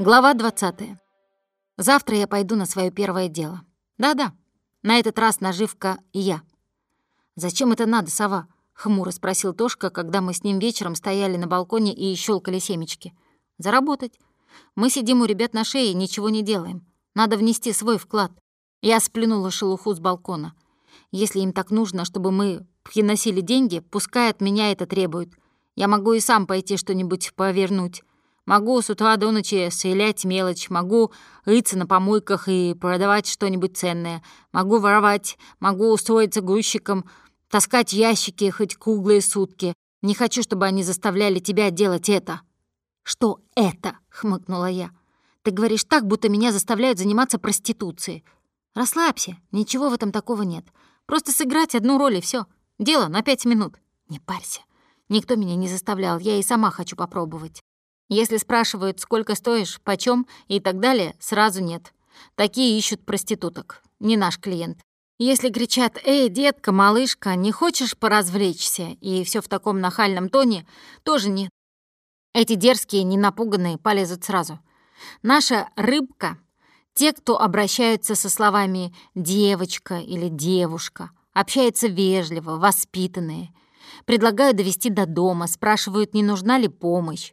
Глава 20. Завтра я пойду на свое первое дело. Да-да, на этот раз наживка я. «Зачем это надо, сова?» — хмуро спросил Тошка, когда мы с ним вечером стояли на балконе и щелкали семечки. «Заработать. Мы сидим у ребят на шее и ничего не делаем. Надо внести свой вклад». Я сплюнула шелуху с балкона. «Если им так нужно, чтобы мы приносили деньги, пускай от меня это требуют. Я могу и сам пойти что-нибудь повернуть. Могу с утра до ночи стрелять мелочь, могу рыться на помойках и продавать что-нибудь ценное, могу воровать, могу устроиться грузчиком, таскать ящики хоть круглые сутки. Не хочу, чтобы они заставляли тебя делать это». «Что это?» — хмыкнула я. «Ты говоришь так, будто меня заставляют заниматься проституцией. Расслабься, ничего в этом такого нет. Просто сыграть одну роль и все. Дело на пять минут. Не парься. Никто меня не заставлял, я и сама хочу попробовать. Если спрашивают, сколько стоишь, почем и так далее, сразу нет. Такие ищут проституток. Не наш клиент. Если кричат «Эй, детка, малышка, не хочешь поразвлечься?» и все в таком нахальном тоне, тоже нет. Эти дерзкие, ненапуганные полезут сразу. Наша рыбка — те, кто обращаются со словами «девочка» или «девушка», общаются вежливо, воспитанные, предлагают довести до дома, спрашивают, не нужна ли помощь.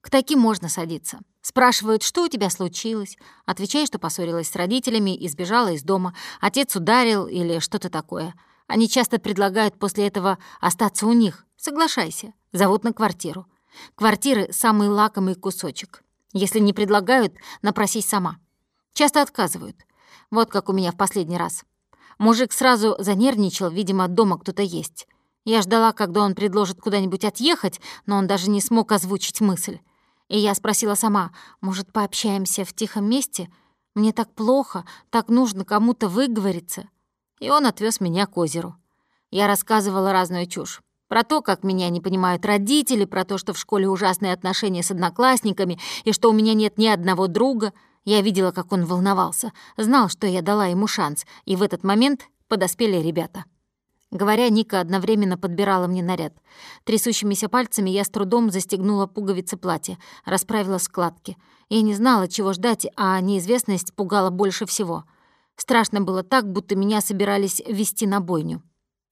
К таким можно садиться. Спрашивают, что у тебя случилось. Отвечай, что поссорилась с родителями и сбежала из дома. Отец ударил или что-то такое. Они часто предлагают после этого остаться у них. Соглашайся. Зовут на квартиру. Квартиры — самый лакомый кусочек. Если не предлагают, напросись сама. Часто отказывают. Вот как у меня в последний раз. Мужик сразу занервничал, видимо, дома кто-то есть. Я ждала, когда он предложит куда-нибудь отъехать, но он даже не смог озвучить мысль. И я спросила сама, может, пообщаемся в тихом месте? Мне так плохо, так нужно кому-то выговориться. И он отвез меня к озеру. Я рассказывала разную чушь. Про то, как меня не понимают родители, про то, что в школе ужасные отношения с одноклассниками и что у меня нет ни одного друга. Я видела, как он волновался, знал, что я дала ему шанс, и в этот момент подоспели ребята. Говоря, Ника одновременно подбирала мне наряд. Трясущимися пальцами я с трудом застегнула пуговицы платья, расправила складки. Я не знала, чего ждать, а неизвестность пугала больше всего. Страшно было так, будто меня собирались вести на бойню.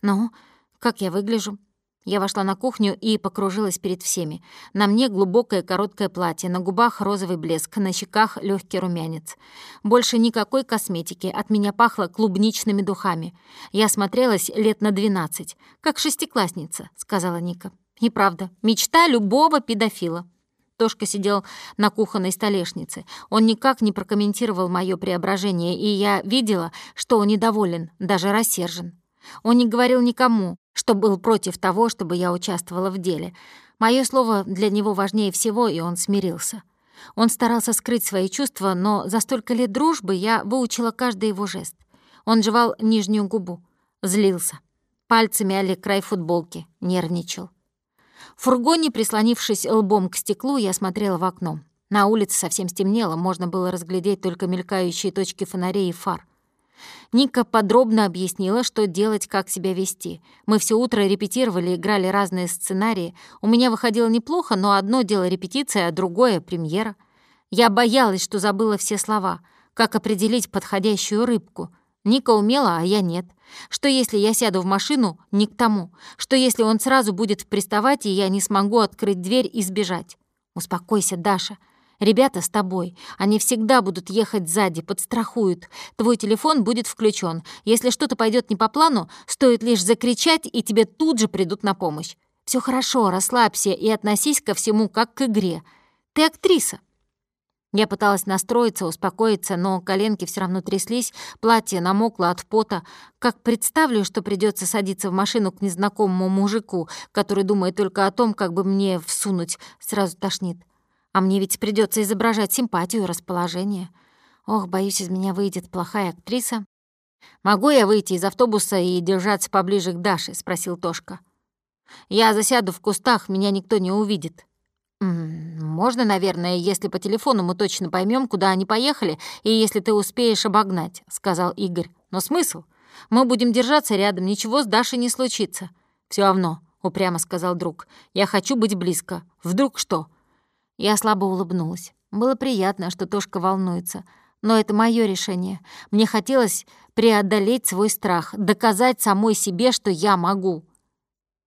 «Ну, как я выгляжу?» Я вошла на кухню и покружилась перед всеми. На мне глубокое короткое платье, на губах розовый блеск, на щеках легкий румянец. Больше никакой косметики, от меня пахло клубничными духами. Я смотрелась лет на двенадцать, как шестиклассница, сказала Ника. И правда, мечта любого педофила. Тошка сидел на кухонной столешнице. Он никак не прокомментировал мое преображение, и я видела, что он недоволен, даже рассержен. Он не говорил никому, что был против того, чтобы я участвовала в деле. Мое слово для него важнее всего, и он смирился. Он старался скрыть свои чувства, но за столько лет дружбы я выучила каждый его жест. Он жевал нижнюю губу, злился. Пальцы мяли край футболки, нервничал. В фургоне, прислонившись лбом к стеклу, я смотрела в окно. На улице совсем стемнело, можно было разглядеть только мелькающие точки фонарей и фар. Ника подробно объяснила, что делать, как себя вести. Мы все утро репетировали, играли разные сценарии. У меня выходило неплохо, но одно дело репетиция, а другое — премьера. Я боялась, что забыла все слова. Как определить подходящую рыбку? Ника умела, а я нет. Что если я сяду в машину не к тому? Что если он сразу будет приставать, и я не смогу открыть дверь и сбежать? Успокойся, Даша. Ребята с тобой. Они всегда будут ехать сзади, подстрахуют. Твой телефон будет включен. Если что-то пойдет не по плану, стоит лишь закричать, и тебе тут же придут на помощь. Все хорошо, расслабься и относись ко всему как к игре. Ты актриса. Я пыталась настроиться, успокоиться, но коленки все равно тряслись, платье намокло от пота. Как представлю, что придется садиться в машину к незнакомому мужику, который думает только о том, как бы мне всунуть, сразу тошнит. А мне ведь придется изображать симпатию расположение. Ох, боюсь, из меня выйдет плохая актриса. «Могу я выйти из автобуса и держаться поближе к Даше?» — спросил Тошка. «Я засяду в кустах, меня никто не увидит». «Можно, наверное, если по телефону мы точно поймем, куда они поехали, и если ты успеешь обогнать», — сказал Игорь. «Но смысл? Мы будем держаться рядом, ничего с Дашей не случится». Все равно», — упрямо сказал друг. «Я хочу быть близко. Вдруг что?» Я слабо улыбнулась. Было приятно, что Тошка волнуется. Но это мое решение. Мне хотелось преодолеть свой страх, доказать самой себе, что я могу.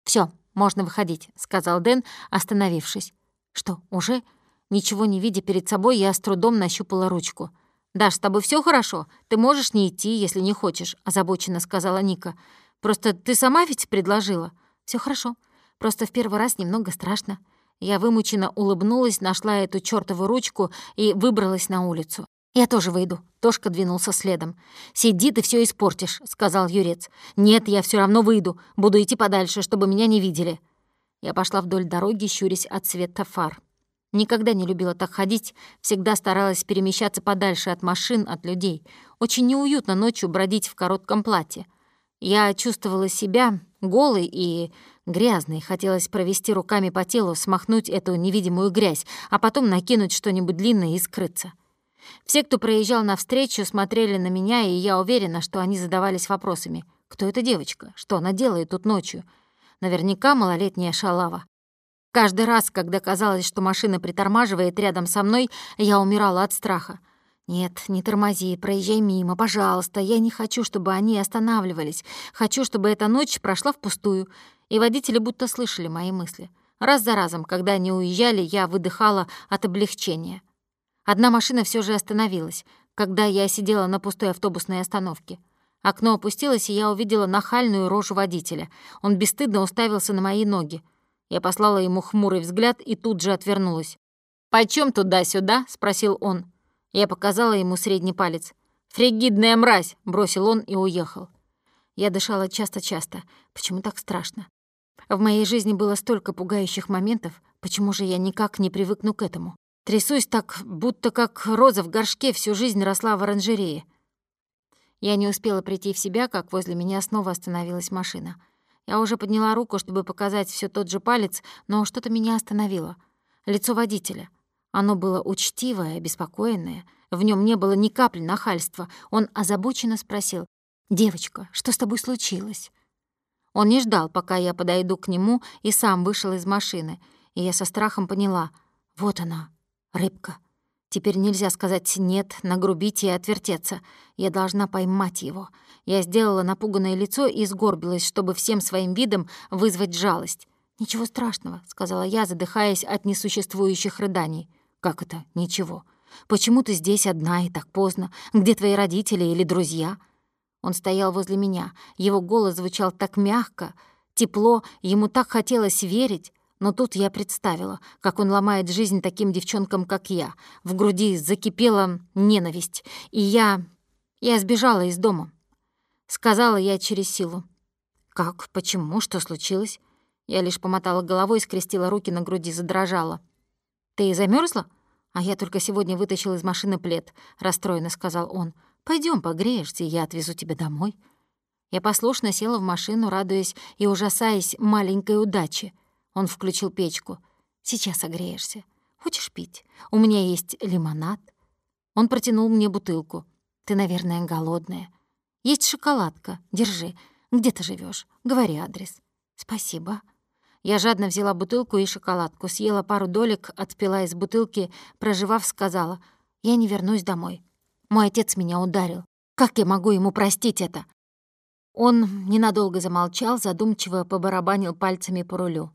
Все, можно выходить», — сказал Дэн, остановившись. «Что, уже?» Ничего не видя перед собой, я с трудом нащупала ручку. «Даш, с тобой все хорошо? Ты можешь не идти, если не хочешь», — озабоченно сказала Ника. «Просто ты сама ведь предложила?» Все хорошо. Просто в первый раз немного страшно». Я вымученно улыбнулась, нашла эту чёртову ручку и выбралась на улицу. «Я тоже выйду», — Тошка двинулся следом. «Сиди, ты все испортишь», — сказал Юрец. «Нет, я все равно выйду. Буду идти подальше, чтобы меня не видели». Я пошла вдоль дороги, щурясь от света фар. Никогда не любила так ходить, всегда старалась перемещаться подальше от машин, от людей. Очень неуютно ночью бродить в коротком платье. Я чувствовала себя голой и грязной, хотелось провести руками по телу, смахнуть эту невидимую грязь, а потом накинуть что-нибудь длинное и скрыться. Все, кто проезжал навстречу, смотрели на меня, и я уверена, что они задавались вопросами. Кто эта девочка? Что она делает тут ночью? Наверняка малолетняя шалава. Каждый раз, когда казалось, что машина притормаживает рядом со мной, я умирала от страха. «Нет, не тормози, проезжай мимо, пожалуйста. Я не хочу, чтобы они останавливались. Хочу, чтобы эта ночь прошла впустую». И водители будто слышали мои мысли. Раз за разом, когда они уезжали, я выдыхала от облегчения. Одна машина все же остановилась, когда я сидела на пустой автобусной остановке. Окно опустилось, и я увидела нахальную рожу водителя. Он бесстыдно уставился на мои ноги. Я послала ему хмурый взгляд и тут же отвернулась. «Почем туда-сюда?» — спросил он. Я показала ему средний палец. «Фригидная мразь!» — бросил он и уехал. Я дышала часто-часто. Почему так страшно? В моей жизни было столько пугающих моментов, почему же я никак не привыкну к этому? Трясусь так, будто как роза в горшке всю жизнь росла в оранжерее. Я не успела прийти в себя, как возле меня снова остановилась машина. Я уже подняла руку, чтобы показать все тот же палец, но что-то меня остановило. Лицо водителя. Оно было учтивое, обеспокоенное. В нем не было ни капли нахальства. Он озабоченно спросил, «Девочка, что с тобой случилось?» Он не ждал, пока я подойду к нему, и сам вышел из машины. И я со страхом поняла, вот она, рыбка. Теперь нельзя сказать «нет», нагрубить и отвертеться. Я должна поймать его. Я сделала напуганное лицо и сгорбилась, чтобы всем своим видом вызвать жалость. «Ничего страшного», — сказала я, задыхаясь от несуществующих рыданий. «Как это? Ничего. Почему ты здесь одна и так поздно? Где твои родители или друзья?» Он стоял возле меня. Его голос звучал так мягко, тепло, ему так хотелось верить. Но тут я представила, как он ломает жизнь таким девчонкам, как я. В груди закипела ненависть, и я... я сбежала из дома. Сказала я через силу. «Как? Почему? Что случилось?» Я лишь помотала головой, скрестила руки на груди, задрожала. «Ты замерзла? А я только сегодня вытащил из машины плед», — расстроенно сказал он. Пойдем погреешься, я отвезу тебя домой». Я послушно села в машину, радуясь и ужасаясь маленькой удаче. Он включил печку. «Сейчас согреешься. Хочешь пить? У меня есть лимонад». Он протянул мне бутылку. «Ты, наверное, голодная. Есть шоколадка. Держи. Где ты живешь? Говори адрес». «Спасибо». Я жадно взяла бутылку и шоколадку, съела пару долек, отпила из бутылки, проживав, сказала, «Я не вернусь домой. Мой отец меня ударил. Как я могу ему простить это?» Он ненадолго замолчал, задумчиво побарабанил пальцами по рулю.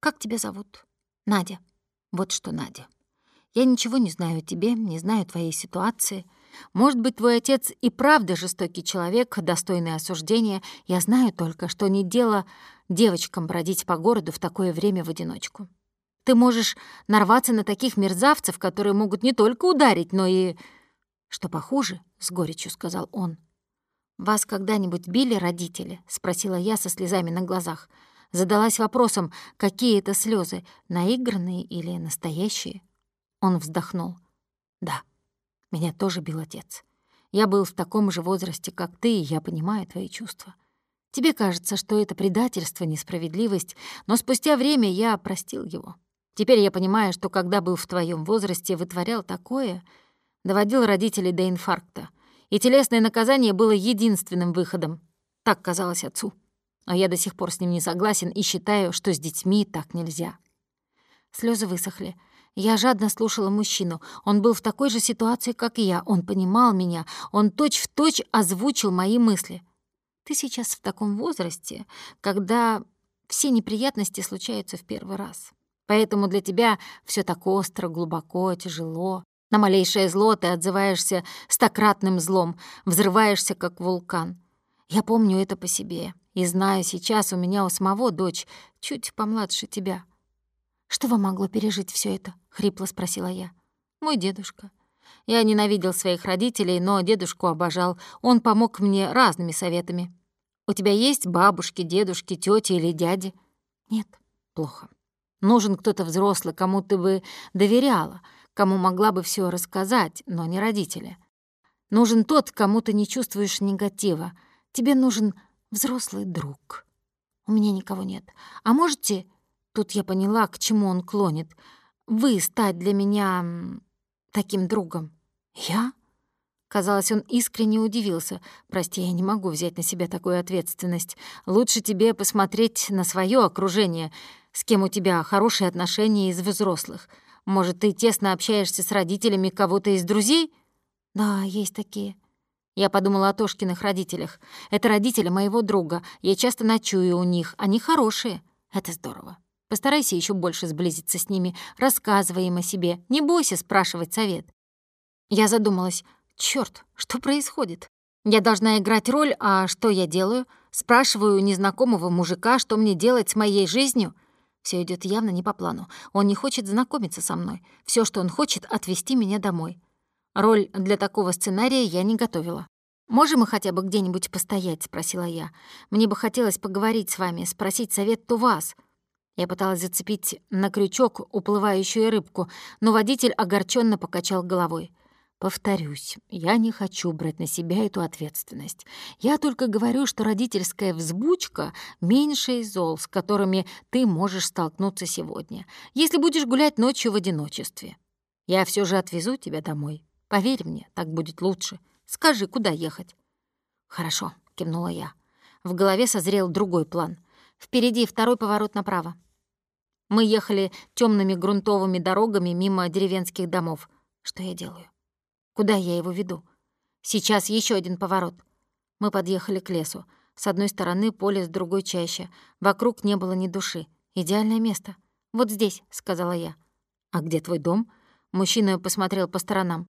«Как тебя зовут?» «Надя». «Вот что, Надя. Я ничего не знаю о тебе, не знаю твоей ситуации. Может быть, твой отец и правда жестокий человек, достойный осуждения. Я знаю только, что не дело девочкам бродить по городу в такое время в одиночку. Ты можешь нарваться на таких мерзавцев, которые могут не только ударить, но и... Что похуже, — с горечью сказал он. «Вас когда-нибудь били родители?» — спросила я со слезами на глазах. Задалась вопросом, какие это слезы, наигранные или настоящие. Он вздохнул. «Да, меня тоже бил отец. Я был в таком же возрасте, как ты, и я понимаю твои чувства. Тебе кажется, что это предательство, несправедливость, но спустя время я простил его. Теперь я понимаю, что когда был в твоем возрасте, вытворял такое, доводил родителей до инфаркта, и телесное наказание было единственным выходом. Так казалось отцу. А я до сих пор с ним не согласен и считаю, что с детьми так нельзя. Слезы высохли. Я жадно слушала мужчину. Он был в такой же ситуации, как и я. Он понимал меня. Он точь-в-точь точь озвучил мои мысли. Ты сейчас в таком возрасте, когда все неприятности случаются в первый раз. Поэтому для тебя все так остро, глубоко, тяжело. На малейшее зло ты отзываешься стократным злом, взрываешься, как вулкан. Я помню это по себе и знаю, сейчас у меня у самого дочь чуть помладше тебя. «Что вам могло пережить все это?» — хрипло спросила я. «Мой дедушка. Я ненавидел своих родителей, но дедушку обожал. Он помог мне разными советами. У тебя есть бабушки, дедушки, тети или дяди?» «Нет». «Плохо. Нужен кто-то взрослый, кому ты бы доверяла, кому могла бы все рассказать, но не родители. Нужен тот, кому ты не чувствуешь негатива. Тебе нужен взрослый друг. У меня никого нет. А можете, тут я поняла, к чему он клонит, вы стать для меня таким другом? Я? Казалось, он искренне удивился. «Прости, я не могу взять на себя такую ответственность. Лучше тебе посмотреть на свое окружение, с кем у тебя хорошие отношения из взрослых. Может, ты тесно общаешься с родителями кого-то из друзей?» «Да, есть такие». Я подумала о Тошкиных родителях. Это родители моего друга. Я часто ночую у них. Они хорошие. Это здорово. Постарайся еще больше сблизиться с ними. Рассказывай им о себе. Не бойся спрашивать совет. Я задумалась. Черт, что происходит? Я должна играть роль, а что я делаю? Спрашиваю незнакомого мужика, что мне делать с моей жизнью? Все идет явно не по плану. Он не хочет знакомиться со мной. Все, что он хочет, отвезти меня домой. Роль для такого сценария я не готовила. «Можем мы хотя бы где-нибудь постоять?» — спросила я. «Мне бы хотелось поговорить с вами, спросить совет у вас». Я пыталась зацепить на крючок уплывающую рыбку, но водитель огорченно покачал головой. Повторюсь, я не хочу брать на себя эту ответственность. Я только говорю, что родительская взбучка — меньше из зол, с которыми ты можешь столкнуться сегодня, если будешь гулять ночью в одиночестве. Я все же отвезу тебя домой. Поверь мне, так будет лучше. Скажи, куда ехать?» «Хорошо», — кивнула я. В голове созрел другой план. Впереди второй поворот направо. Мы ехали темными грунтовыми дорогами мимо деревенских домов. Что я делаю? Куда я его веду? Сейчас еще один поворот. Мы подъехали к лесу. С одной стороны поле, с другой чаще. Вокруг не было ни души. Идеальное место. «Вот здесь», — сказала я. «А где твой дом?» Мужчина посмотрел по сторонам.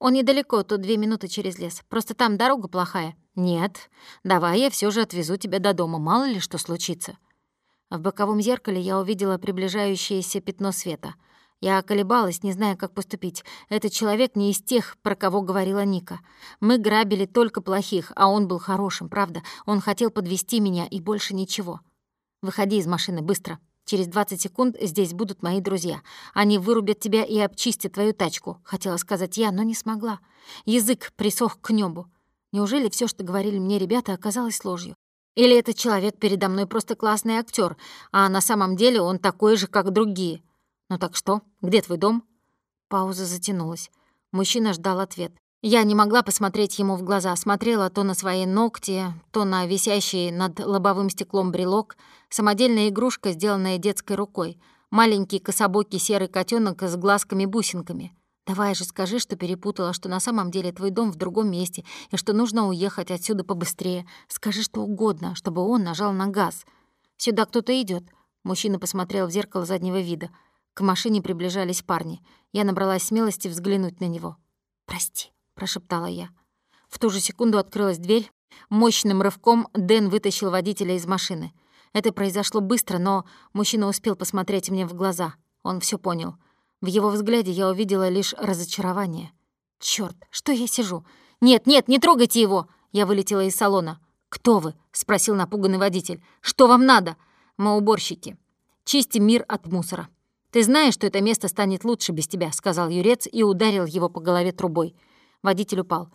«Он недалеко, тут две минуты через лес. Просто там дорога плохая». «Нет. Давай я все же отвезу тебя до дома, мало ли что случится». В боковом зеркале я увидела приближающееся пятно света — я колебалась, не зная, как поступить. Этот человек не из тех, про кого говорила Ника. Мы грабили только плохих, а он был хорошим, правда. Он хотел подвести меня, и больше ничего. Выходи из машины, быстро. Через 20 секунд здесь будут мои друзья. Они вырубят тебя и обчистят твою тачку, хотела сказать я, но не смогла. Язык присох к небу. Неужели все, что говорили мне ребята, оказалось ложью? Или этот человек передо мной просто классный актер, а на самом деле он такой же, как другие? «Ну так что? Где твой дом?» Пауза затянулась. Мужчина ждал ответ. Я не могла посмотреть ему в глаза, смотрела то на свои ногти, то на висящий над лобовым стеклом брелок, самодельная игрушка, сделанная детской рукой, маленький кособокий серый котенок с глазками-бусинками. «Давай же скажи, что перепутала, что на самом деле твой дом в другом месте и что нужно уехать отсюда побыстрее. Скажи что угодно, чтобы он нажал на газ. Сюда кто-то идет. Мужчина посмотрел в зеркало заднего вида. К машине приближались парни. Я набралась смелости взглянуть на него. «Прости», — прошептала я. В ту же секунду открылась дверь. Мощным рывком Дэн вытащил водителя из машины. Это произошло быстро, но мужчина успел посмотреть мне в глаза. Он все понял. В его взгляде я увидела лишь разочарование. Черт, что я сижу? Нет, нет, не трогайте его! Я вылетела из салона. «Кто вы?» — спросил напуганный водитель. «Что вам надо?» «Мы уборщики. Чистим мир от мусора». «Ты знаешь, что это место станет лучше без тебя», — сказал Юрец и ударил его по голове трубой. Водитель упал.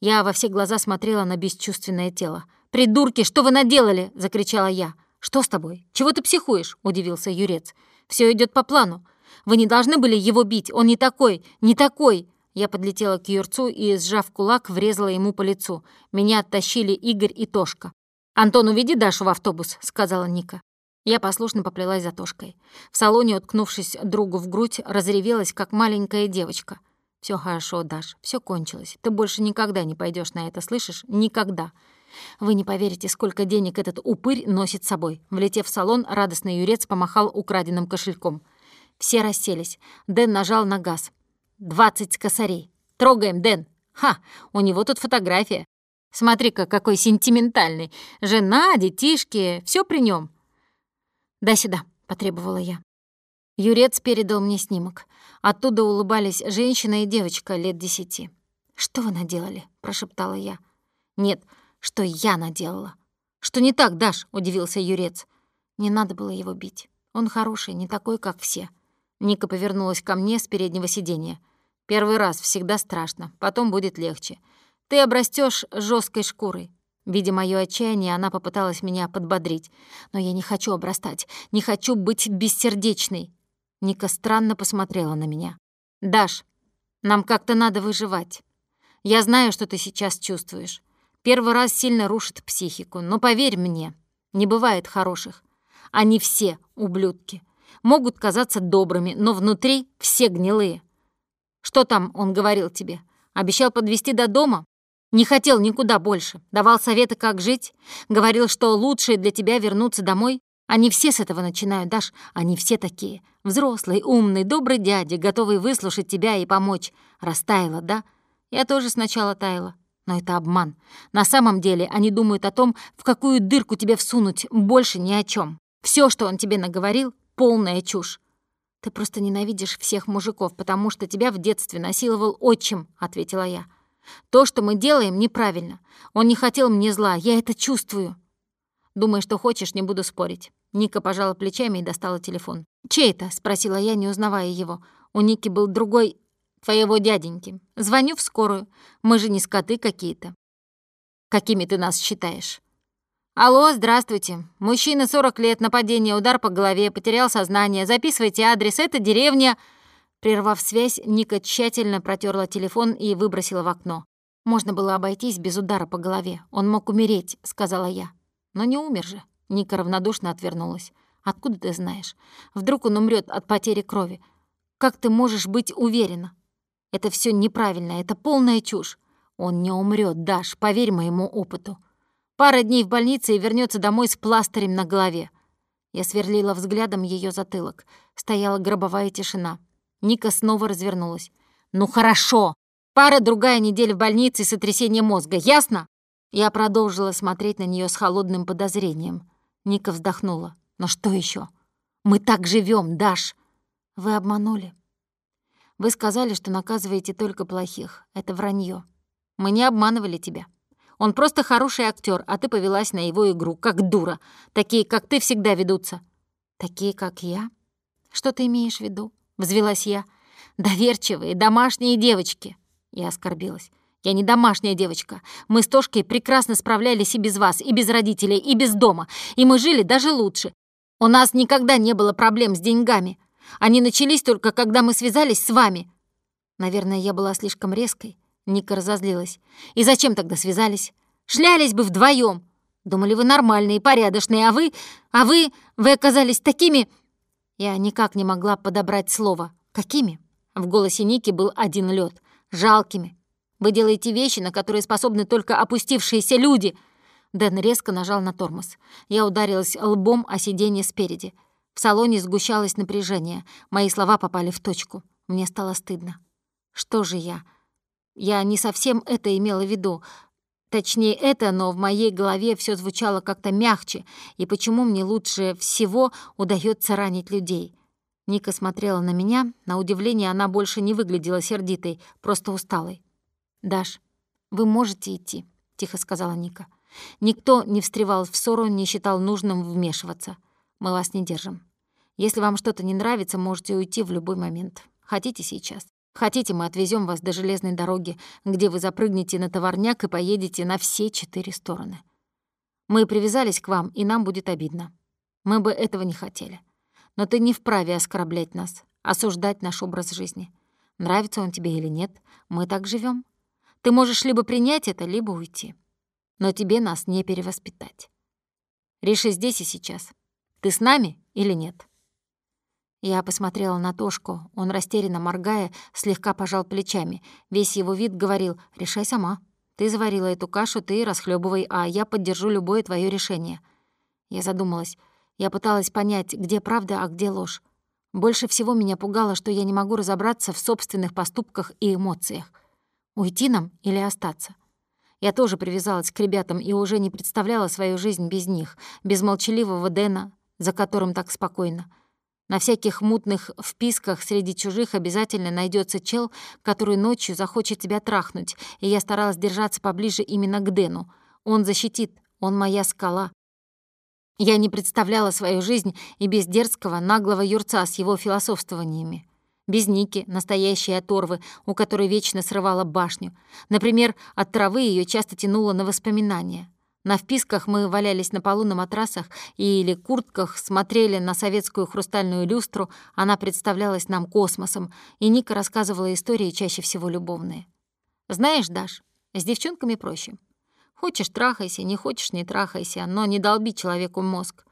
Я во все глаза смотрела на бесчувственное тело. «Придурки, что вы наделали?» — закричала я. «Что с тобой? Чего ты психуешь?» — удивился Юрец. Все идет по плану. Вы не должны были его бить. Он не такой, не такой!» Я подлетела к Юрцу и, сжав кулак, врезала ему по лицу. Меня оттащили Игорь и Тошка. «Антон, уведи Дашу в автобус», — сказала Ника. Я послушно поплелась за Тошкой. В салоне, уткнувшись другу в грудь, разревелась, как маленькая девочка. Все хорошо, Даш, все кончилось. Ты больше никогда не пойдешь на это, слышишь? Никогда. Вы не поверите, сколько денег этот упырь носит с собой. Влетев в салон, радостный юрец помахал украденным кошельком. Все расселись. Дэн нажал на газ. «Двадцать косарей. Трогаем, Дэн. Ха, у него тут фотография. Смотри-ка, какой сентиментальный. Жена, детишки, все при нем. «Дай сюда», — потребовала я. Юрец передал мне снимок. Оттуда улыбались женщина и девочка лет десяти. «Что вы наделали?» — прошептала я. «Нет, что я наделала». «Что не так, Даш?» — удивился Юрец. «Не надо было его бить. Он хороший, не такой, как все». Ника повернулась ко мне с переднего сиденья. «Первый раз всегда страшно, потом будет легче. Ты обрастешь жесткой шкурой. Видя моё отчаяние, она попыталась меня подбодрить. «Но я не хочу обрастать, не хочу быть бессердечной». Ника странно посмотрела на меня. «Даш, нам как-то надо выживать. Я знаю, что ты сейчас чувствуешь. Первый раз сильно рушит психику, но поверь мне, не бывает хороших. Они все ублюдки. Могут казаться добрыми, но внутри все гнилые. Что там он говорил тебе? Обещал подвести до дома? Не хотел никуда больше, давал советы, как жить, говорил, что лучше для тебя вернуться домой. Они все с этого начинают, Даш, они все такие. Взрослый, умный, добрый дядя, готовый выслушать тебя и помочь. Растаяла, да? Я тоже сначала таяла. Но это обман. На самом деле они думают о том, в какую дырку тебе всунуть, больше ни о чем. Все, что он тебе наговорил, полная чушь. «Ты просто ненавидишь всех мужиков, потому что тебя в детстве насиловал отчим», — ответила я. То, что мы делаем, неправильно. Он не хотел мне зла, я это чувствую. Думай, что хочешь, не буду спорить. Ника пожала плечами и достала телефон. «Чей это?» — спросила я, не узнавая его. У Ники был другой... твоего дяденьки. Звоню в скорую. Мы же не скоты какие-то. Какими ты нас считаешь? Алло, здравствуйте. Мужчина 40 лет, нападение, удар по голове, потерял сознание. Записывайте адрес, это деревня... Прервав связь, Ника тщательно протерла телефон и выбросила в окно. «Можно было обойтись без удара по голове. Он мог умереть», — сказала я. «Но не умер же». Ника равнодушно отвернулась. «Откуда ты знаешь? Вдруг он умрет от потери крови? Как ты можешь быть уверена? Это все неправильно, это полная чушь. Он не умрет, Даш, поверь моему опыту. Пара дней в больнице и вернется домой с пластырем на голове». Я сверлила взглядом ее затылок. Стояла гробовая тишина. Ника снова развернулась. «Ну хорошо! Пара-другая недель в больнице и сотрясение мозга, ясно?» Я продолжила смотреть на нее с холодным подозрением. Ника вздохнула. «Но что еще? Мы так живем, Даш!» «Вы обманули. Вы сказали, что наказываете только плохих. Это вранье. Мы не обманывали тебя. Он просто хороший актер, а ты повелась на его игру, как дура. Такие, как ты, всегда ведутся». «Такие, как я? Что ты имеешь в виду?» Взвелась я. «Доверчивые, домашние девочки!» Я оскорбилась. «Я не домашняя девочка. Мы с Тошкой прекрасно справлялись и без вас, и без родителей, и без дома. И мы жили даже лучше. У нас никогда не было проблем с деньгами. Они начались только, когда мы связались с вами». Наверное, я была слишком резкой. Ника разозлилась. «И зачем тогда связались? Шлялись бы вдвоем. Думали, вы нормальные, порядочные, а вы... А вы... Вы оказались такими... Я никак не могла подобрать слово. «Какими?» В голосе Ники был один лед. «Жалкими. Вы делаете вещи, на которые способны только опустившиеся люди!» Дэн резко нажал на тормоз. Я ударилась лбом о сиденье спереди. В салоне сгущалось напряжение. Мои слова попали в точку. Мне стало стыдно. Что же я? Я не совсем это имела в виду. Точнее это, но в моей голове все звучало как-то мягче, и почему мне лучше всего удается ранить людей. Ника смотрела на меня, на удивление она больше не выглядела сердитой, просто усталой. «Даш, вы можете идти», — тихо сказала Ника. «Никто не встревал в ссору, не считал нужным вмешиваться. Мы вас не держим. Если вам что-то не нравится, можете уйти в любой момент. Хотите сейчас?» Хотите, мы отвезем вас до железной дороги, где вы запрыгнете на товарняк и поедете на все четыре стороны. Мы привязались к вам, и нам будет обидно. Мы бы этого не хотели. Но ты не вправе оскорблять нас, осуждать наш образ жизни. Нравится он тебе или нет, мы так живем. Ты можешь либо принять это, либо уйти. Но тебе нас не перевоспитать. Реши здесь и сейчас. Ты с нами или нет?» Я посмотрела на Тошку. Он, растерянно моргая, слегка пожал плечами. Весь его вид говорил «Решай сама. Ты заварила эту кашу, ты расхлебывай, а я поддержу любое твое решение». Я задумалась. Я пыталась понять, где правда, а где ложь. Больше всего меня пугало, что я не могу разобраться в собственных поступках и эмоциях. Уйти нам или остаться? Я тоже привязалась к ребятам и уже не представляла свою жизнь без них, без молчаливого Дэна, за которым так спокойно. На всяких мутных вписках среди чужих обязательно найдется чел, который ночью захочет тебя трахнуть, и я старалась держаться поближе именно к Дэну. Он защитит, он моя скала. Я не представляла свою жизнь и без дерзкого, наглого юрца с его философствованиями. Без Ники, настоящей оторвы, у которой вечно срывала башню. Например, от травы ее часто тянуло на воспоминания. На вписках мы валялись на полу на матрасах или куртках, смотрели на советскую хрустальную люстру, она представлялась нам космосом, и Ника рассказывала истории чаще всего любовные. «Знаешь, Даш, с девчонками проще. Хочешь — трахайся, не хочешь — не трахайся, но не долби человеку мозг.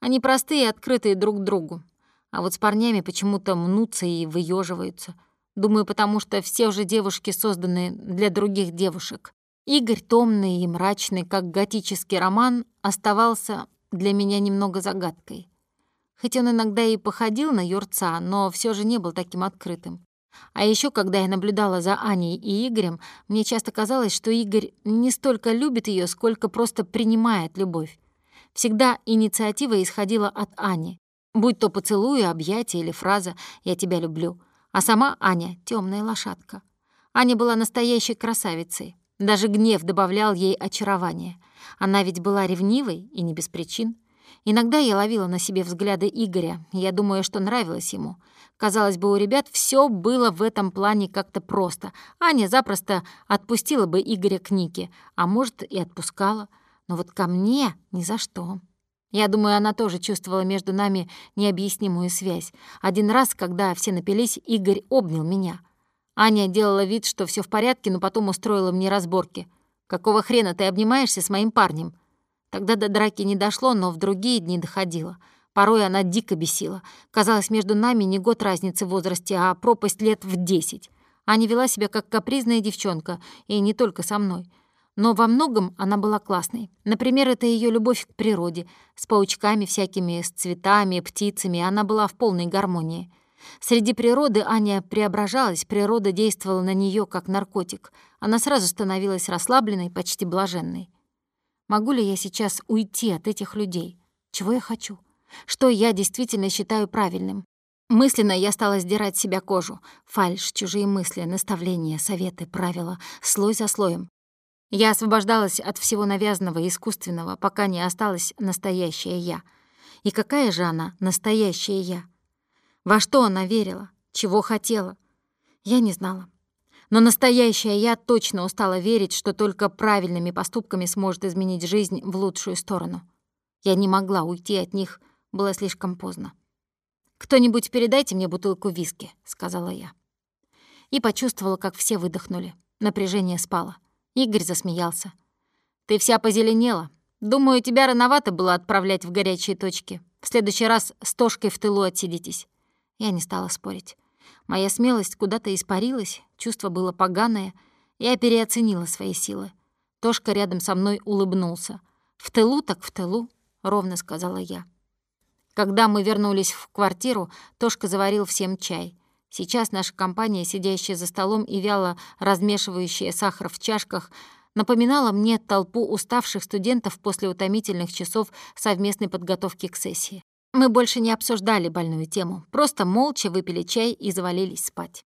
Они простые и открытые друг другу. А вот с парнями почему-то мнутся и выёживаются. Думаю, потому что все уже девушки созданы для других девушек. Игорь, томный и мрачный, как готический роман, оставался для меня немного загадкой. Хоть он иногда и походил на юрца, но все же не был таким открытым. А еще, когда я наблюдала за Аней и Игорем, мне часто казалось, что Игорь не столько любит ее, сколько просто принимает любовь. Всегда инициатива исходила от Ани. Будь то поцелуй, объятие или фраза «я тебя люблю». А сама Аня — темная лошадка. Аня была настоящей красавицей. Даже гнев добавлял ей очарование. Она ведь была ревнивой и не без причин. Иногда я ловила на себе взгляды Игоря, я думаю, что нравилось ему. Казалось бы, у ребят все было в этом плане как-то просто. Аня запросто отпустила бы Игоря к Нике, а может, и отпускала. Но вот ко мне ни за что. Я думаю, она тоже чувствовала между нами необъяснимую связь. Один раз, когда все напились, Игорь обнял меня. Аня делала вид, что все в порядке, но потом устроила мне разборки. «Какого хрена ты обнимаешься с моим парнем?» Тогда до драки не дошло, но в другие дни доходило. Порой она дико бесила. Казалось, между нами не год разницы в возрасте, а пропасть лет в десять. Аня вела себя как капризная девчонка, и не только со мной. Но во многом она была классной. Например, это ее любовь к природе. С паучками всякими, с цветами, птицами. Она была в полной гармонии. Среди природы Аня преображалась, природа действовала на нее как наркотик. Она сразу становилась расслабленной, почти блаженной. Могу ли я сейчас уйти от этих людей? Чего я хочу? Что я действительно считаю правильным? Мысленно я стала сдирать себя кожу. Фальшь, чужие мысли, наставления, советы, правила, слой за слоем. Я освобождалась от всего навязанного и искусственного, пока не осталась настоящая я. И какая же она, настоящая я? Во что она верила? Чего хотела? Я не знала. Но настоящая я точно устала верить, что только правильными поступками сможет изменить жизнь в лучшую сторону. Я не могла уйти от них, было слишком поздно. «Кто-нибудь передайте мне бутылку виски», — сказала я. И почувствовала, как все выдохнули. Напряжение спало. Игорь засмеялся. «Ты вся позеленела. Думаю, тебя рановато было отправлять в горячие точки. В следующий раз с Тошкой в тылу отсидитесь. Я не стала спорить. Моя смелость куда-то испарилась, чувство было поганое. Я переоценила свои силы. Тошка рядом со мной улыбнулся. «В тылу так в тылу», — ровно сказала я. Когда мы вернулись в квартиру, Тошка заварил всем чай. Сейчас наша компания, сидящая за столом и вяло размешивающая сахар в чашках, напоминала мне толпу уставших студентов после утомительных часов совместной подготовки к сессии. Мы больше не обсуждали больную тему, просто молча выпили чай и завалились спать.